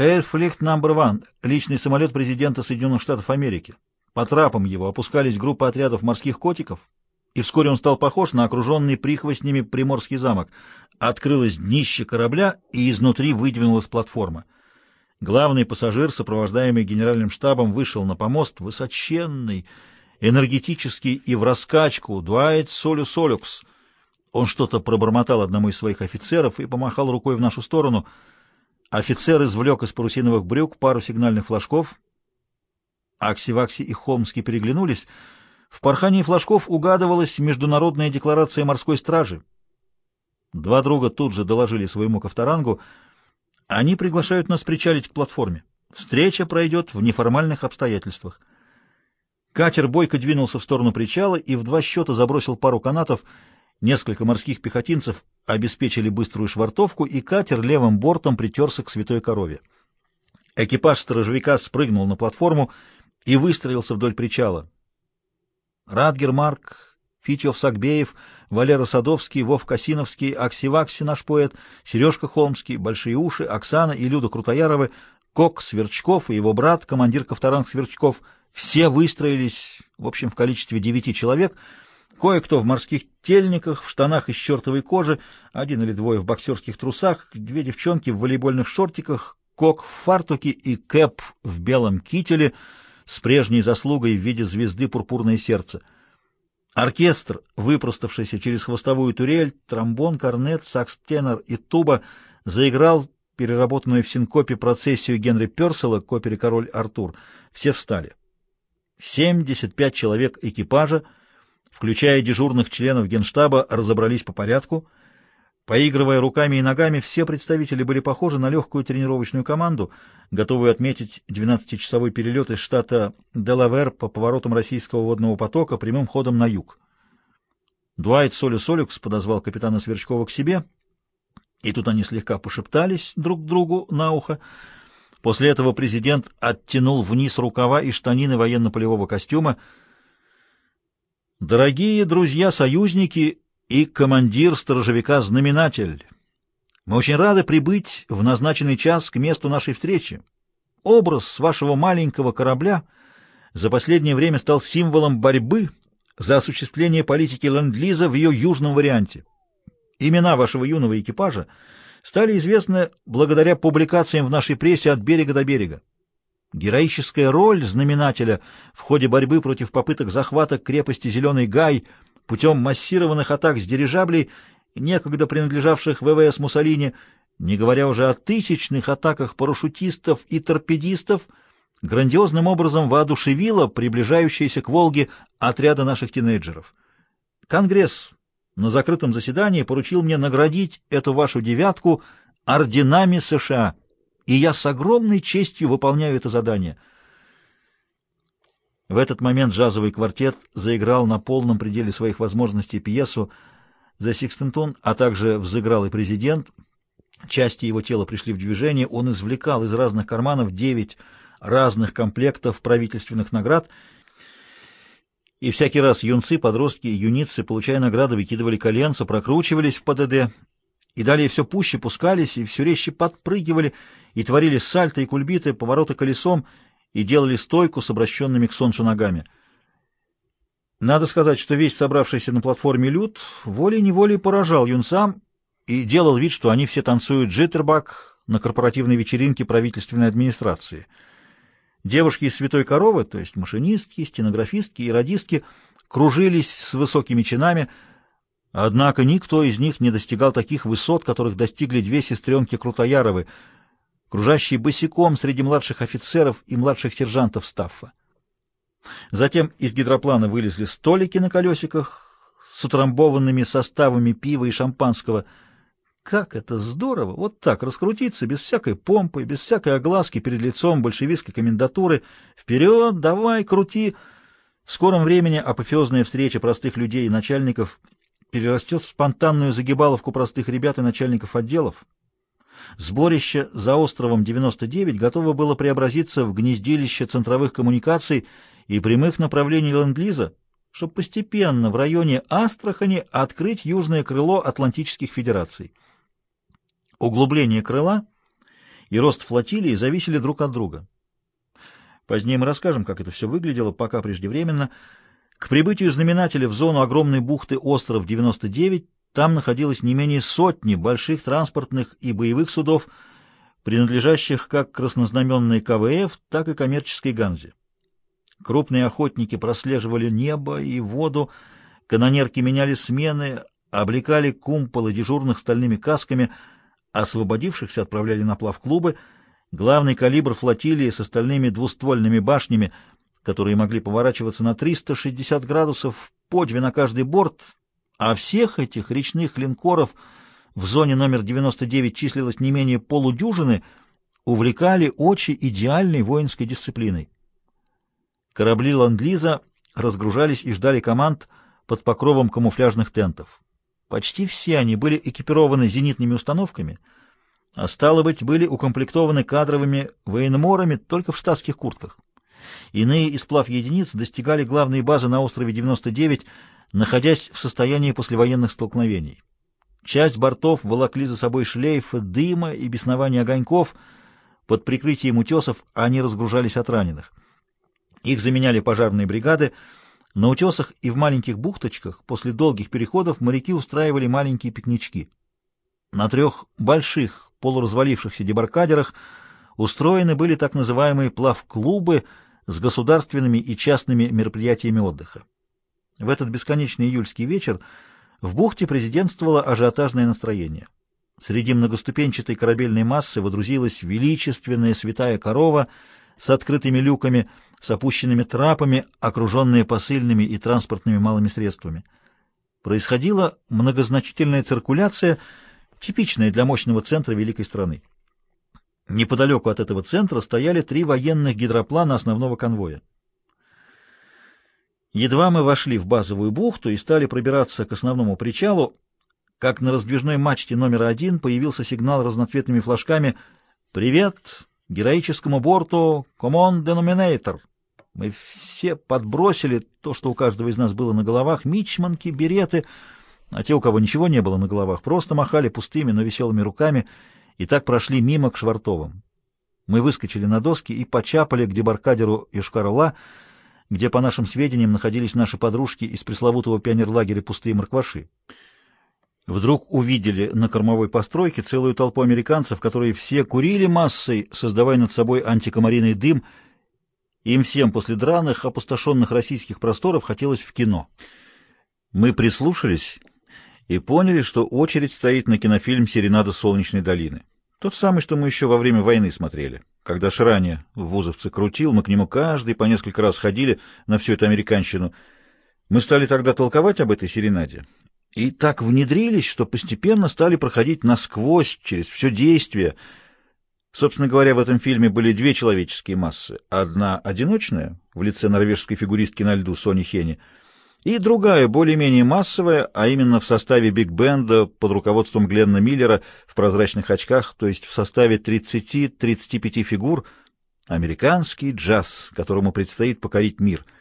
Airflight Number One, личный самолет президента Соединенных Штатов Америки. По трапам его опускались группы отрядов морских котиков, и вскоре он стал похож на окруженный прихвостнями Приморский замок. Открылось днище корабля, и изнутри выдвинулась платформа. Главный пассажир, сопровождаемый генеральным штабом, вышел на помост, высоченный, энергетический и в раскачку, Дуайт Солю Солюкс. Он что-то пробормотал одному из своих офицеров и помахал рукой в нашу сторону. Офицер извлек из парусиновых брюк пару сигнальных флажков. Акси-Вакси и Холмский переглянулись — в порхании флажков угадывалась международная декларация морской стражи. Два друга тут же доложили своему Ковторангу. Они приглашают нас причалить к платформе. Встреча пройдет в неформальных обстоятельствах. Катер бойко двинулся в сторону причала и в два счета забросил пару канатов. Несколько морских пехотинцев обеспечили быструю швартовку, и катер левым бортом притерся к святой корове. Экипаж сторожевика спрыгнул на платформу и выстроился вдоль причала. Радгер Марк, Фитьев Сагбеев, Валера Садовский, Вов Касиновский, Аксивакси наш поэт, Сережка Холмский, Большие уши, Оксана и Люда Крутояровы, Кок Сверчков и его брат, командир Ковторанг Сверчков, все выстроились, в общем, в количестве девяти человек, кое-кто в морских тельниках, в штанах из чертовой кожи, один или двое в боксерских трусах, две девчонки в волейбольных шортиках, Кок в фартуке и Кэп в белом кителе — с прежней заслугой в виде звезды «Пурпурное сердце». Оркестр, выпроставшийся через хвостовую турель, тромбон, корнет, сакс-тенор и туба, заиграл переработанную в синкопе процессию Генри Персела к опере «Король Артур». Все встали. 75 человек экипажа, включая дежурных членов генштаба, разобрались по порядку — Поигрывая руками и ногами, все представители были похожи на легкую тренировочную команду, готовую отметить 12-часовой перелет из штата Делавер по поворотам российского водного потока прямым ходом на юг. Дуайт Солю Солюкс подозвал капитана Сверчкова к себе, и тут они слегка пошептались друг другу на ухо. После этого президент оттянул вниз рукава и штанины военно-полевого костюма. «Дорогие друзья-союзники и командир сторожевика-знаменатель. Мы очень рады прибыть в назначенный час к месту нашей встречи. Образ вашего маленького корабля за последнее время стал символом борьбы за осуществление политики Ленд-Лиза в ее южном варианте. Имена вашего юного экипажа стали известны благодаря публикациям в нашей прессе от берега до берега. Героическая роль знаменателя в ходе борьбы против попыток захвата крепости Зеленый Гай – путем массированных атак с дирижаблей, некогда принадлежавших ВВС Муссолини, не говоря уже о тысячных атаках парашютистов и торпедистов, грандиозным образом воодушевила приближающиеся к Волге отряда наших тинейджеров. Конгресс на закрытом заседании поручил мне наградить эту вашу девятку орденами США, и я с огромной честью выполняю это задание — в этот момент джазовый квартет заиграл на полном пределе своих возможностей пьесу «За Сикстентон», а также взыграл и президент. Части его тела пришли в движение, он извлекал из разных карманов девять разных комплектов правительственных наград, и всякий раз юнцы, подростки и юницы, получая награды, выкидывали коленца, прокручивались в ПДД, и далее все пуще пускались, и все резче подпрыгивали, и творили сальто и кульбиты, повороты колесом, и делали стойку с обращенными к солнцу ногами. Надо сказать, что весь собравшийся на платформе люд волей-неволей поражал юнцам и делал вид, что они все танцуют джиттербак на корпоративной вечеринке правительственной администрации. Девушки из «Святой коровы», то есть машинистки, стенографистки и радистки, кружились с высокими чинами, однако никто из них не достигал таких высот, которых достигли две сестренки Крутояровы — кружащий босиком среди младших офицеров и младших сержантов Стаффа. Затем из гидроплана вылезли столики на колесиках с утрамбованными составами пива и шампанского. Как это здорово! Вот так раскрутиться, без всякой помпы, без всякой огласки перед лицом большевистской комендатуры. Вперед, давай, крути! В скором времени апофеозная встреча простых людей и начальников перерастет в спонтанную загибаловку простых ребят и начальников отделов. Сборище за островом 99 готово было преобразиться в гнездилище центровых коммуникаций и прямых направлений Ленд-Лиза, чтобы постепенно в районе Астрахани открыть южное крыло Атлантических Федераций. Углубление крыла и рост флотилии зависели друг от друга. Позднее мы расскажем, как это все выглядело, пока преждевременно. К прибытию знаменателя в зону огромной бухты остров 99 там находилось не менее сотни больших транспортных и боевых судов, принадлежащих как краснознаменной КВФ, так и коммерческой Ганзе. Крупные охотники прослеживали небо и воду, канонерки меняли смены, облекали кумполы дежурных стальными касками, освободившихся отправляли на плав клубы, главный калибр флотилии с остальными двуствольными башнями, которые могли поворачиваться на 360 градусов, по две на каждый борт, а всех этих речных линкоров в зоне номер 99 числилось не менее полудюжины, увлекали очи идеальной воинской дисциплиной. Корабли Ленд-Лиза разгружались и ждали команд под покровом камуфляжных тентов. Почти все они были экипированы зенитными установками, а стало быть, были укомплектованы кадровыми военморами только в штатских куртках. Иные из плав единиц достигали главной базы на острове 99, находясь в состоянии послевоенных столкновений. Часть бортов волокли за собой шлейфы дыма и беснования огоньков. Под прикрытием утесов они разгружались от раненых. Их заменяли пожарные бригады. На утесах и в маленьких бухточках после долгих переходов моряки устраивали маленькие пикнички. На трех больших полуразвалившихся дебаркадерах устроены были так называемые плав-клубы с государственными и частными мероприятиями отдыха. В этот бесконечный июльский вечер в бухте президентствовало ажиотажное настроение. Среди многоступенчатой корабельной массы водрузилась величественная святая корова с открытыми люками — с опущенными трапами, окруженные посыльными и транспортными малыми средствами. Происходила многозначительная циркуляция, типичная для мощного центра великой страны. Неподалеку от этого центра стояли три военных гидроплана основного конвоя. Едва мы вошли в базовую бухту и стали пробираться к основному причалу, как на раздвижной мачте номер один появился сигнал разноцветными флажками «Привет! Героическому борту Common Denominator!» Мы все подбросили то, что у каждого из нас было на головах, мичманки, береты, а те, у кого ничего не было на головах, просто махали пустыми, но веселыми руками и так прошли мимо к Швартовым. Мы выскочили на доски и почапали к дебаркадеру Юшкар-Ола, где, по нашим сведениям, находились наши подружки из пресловутого пионерлагеря «Пустые моркваши». Вдруг увидели на кормовой постройке целую толпу американцев, которые все курили массой, создавая над собой антикомариный дым — им всем после драных, опустошенных российских просторов хотелось в кино. Мы прислушались и поняли, что очередь стоит на кинофильм «Серенада солнечной долины». Тот самый, что мы еще во время войны смотрели. Когда Шране в Вузовце крутил, мы к нему каждый по несколько раз ходили на всю эту американщину. Мы стали тогда толковать об этой серенаде. И так внедрились, что постепенно стали проходить насквозь, через все действие — Собственно говоря, в этом фильме были две человеческие массы. Одна одиночная, в лице норвежской фигуристки на льду Сони Хени, и другая, более-менее массовая, а именно в составе биг-бенда под руководством Гленна Миллера в прозрачных очках, то есть в составе 30-35 фигур, американский джаз, которому предстоит покорить мир —